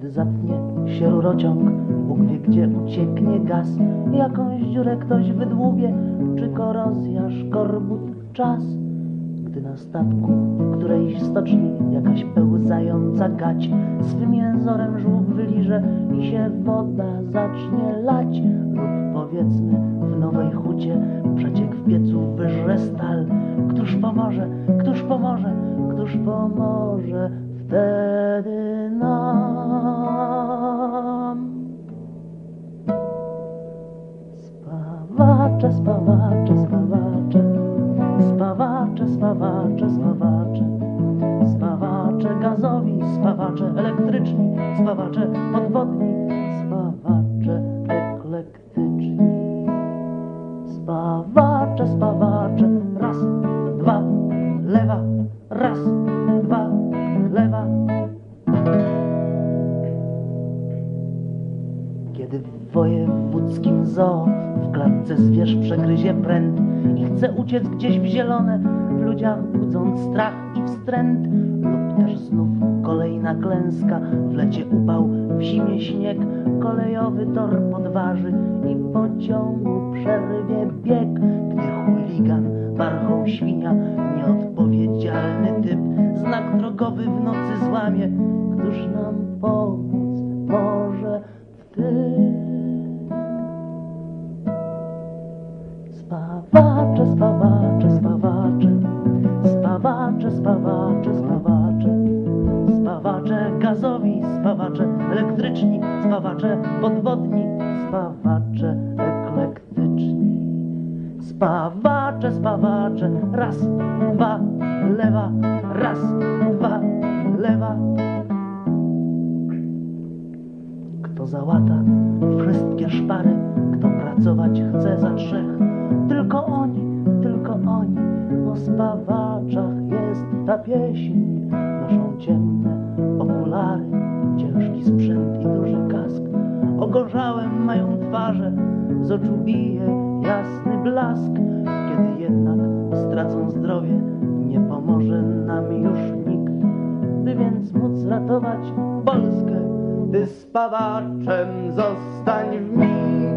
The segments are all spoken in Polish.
Kiedy zatnie się rurociąg, Bóg wie gdzie ucieknie gaz, jakąś dziurę ktoś wydłubie, czy korozja szkorbut czas. Gdy na statku, w którejś stoczni jakaś pełzająca gać swym jęzorem żółk wyliże i się woda zacznie lać lub powiedzmy w nowej hucie przeciek w piecu wyżre stal. Któż pomoże, któż pomoże, któż pomoże wtedy nam? Spawacze, spawacze, spawacze, spawacze, spawacze, spawacze, spawacze gazowi, spawacze elektryczni, spawacze podwodni, spawacze eklektyczni. Spawacze, spawacze, raz, dwa, lewa, raz, dwa, lewa. Kiedy w wojewódzkim zoo w klatce zwierz przegryzie pręt i chce uciec gdzieś w zielone, w ludziach budząc strach i wstręt, lub też znów kolejna klęska, w lecie upał, w zimie śnieg, kolejowy tor podważy i pociągu przerwie bieg, gdy chuligan, warchoł świnia, nieodpowiedzialny typ, drogowy w nocy złamie, któż nam pomóc może w tym? Spawacze, spawacze, spawacze, spawacze, spawacze, spawacze, spawacze gazowi, spawacze elektryczni, spawacze podwodni, spawacze eklektyczni. Spawacze, spawacze, raz, dwa, lewa, raz, dwa, lewa. Kto załata wszystkie szpary, kto pracować chce za trzech. Tylko oni, tylko oni, o spawaczach jest ta pieśń. Noszą ciemne okulary, ciężki sprzęt i duży kask. Ogorzałym mają twarze, z oczu bije jasny blask. Kiedy jednak stracą zdrowie, nie pomoże nam już nikt. By więc móc ratować Polskę, ty spawaczem zostań w mig.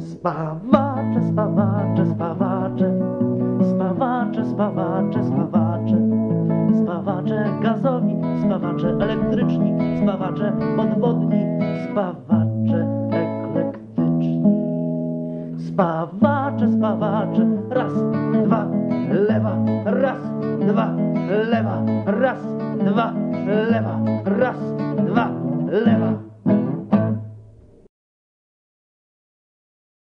Spawacze, spawacze, spawacze, spawacze, spawacze, spawacze, spawacze gazowi, spawacze elektryczni, spawacze podwodni, spawacze raz, dwa, lewa, raz, dwa, lewa, raz, dwa, lewa, raz, dwa, lewa.